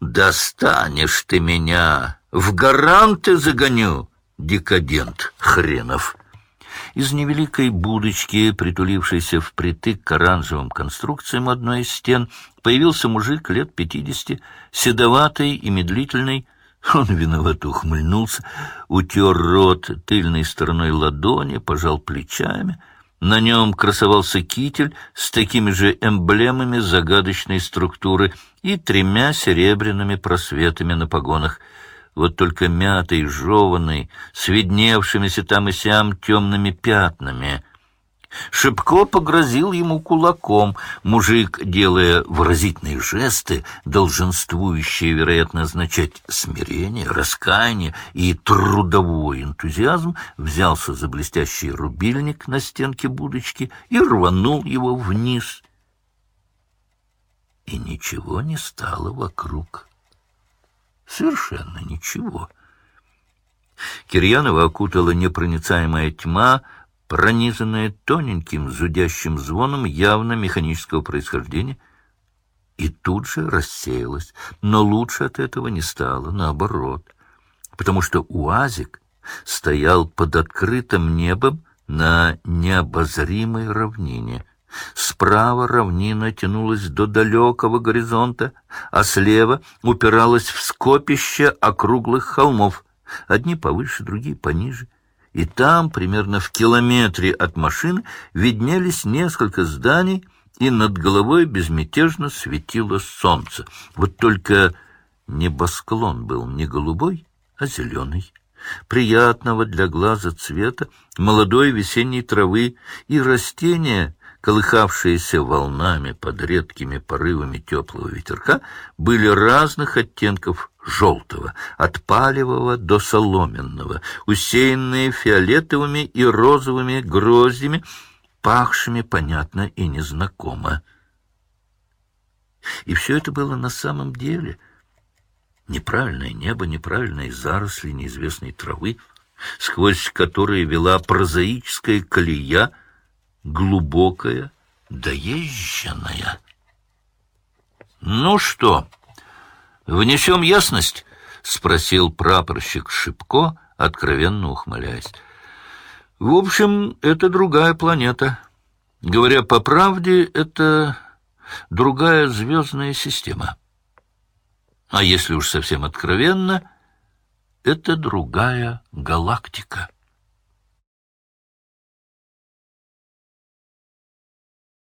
Достанешь ты меня, в гаранты загоню, декадент хренов. Из невеликой будочки, притулившейся впритык к оранжевым конструкциям одной из стен, появился мужик лет пятидесяти, седоватый и медлительный. Он виновато ухмыльнулся, утер рот тыльной стороной ладони, пожал плечами. На нем красовался китель с такими же эмблемами загадочной структуры и тремя серебряными просветами на погонах — вот только мятый, жеванный, с видневшимися там и сям темными пятнами. Шипко погрозил ему кулаком. Мужик, делая выразительные жесты, долженствующие, вероятно, означать смирение, раскаяние и трудовой энтузиазм, взялся за блестящий рубильник на стенке будочки и рванул его вниз. И ничего не стало вокруг. Совершенно ничего. Кирьянова окутала непроницаемая тьма, пронизанная тоненьким зудящим звоном явно механического происхождения, и тут же рассеялась. Но лучше от этого не стало, наоборот, потому что УАЗик стоял под открытым небом на необозримой равнине — Справа равнина тянулась до далекого горизонта, а слева упиралась в скопище округлых холмов, одни повыше, другие пониже. И там, примерно в километре от машин, виднелись несколько зданий, и над головой безмятежно светило солнце. Вот только небосклон был не голубой, а зеленый приятного для глаза цвета молодой весенней травы, и растения колыхавшиеся волнами под редкими порывами теплого ветерка, были разных оттенков желтого, от палевого до соломенного, усеянные фиолетовыми и розовыми гроздями, пахшими понятно и незнакомо. И все это было на самом деле неправильное небо, неправильные заросли неизвестной травы, сквозь которые вела прозаическая колея — глубокая, доезженная. «Ну что, внесем ясность?» — спросил прапорщик Шипко, откровенно ухмыляясь. «В общем, это другая планета. Говоря по правде, это другая звездная система. А если уж совсем откровенно, это другая галактика».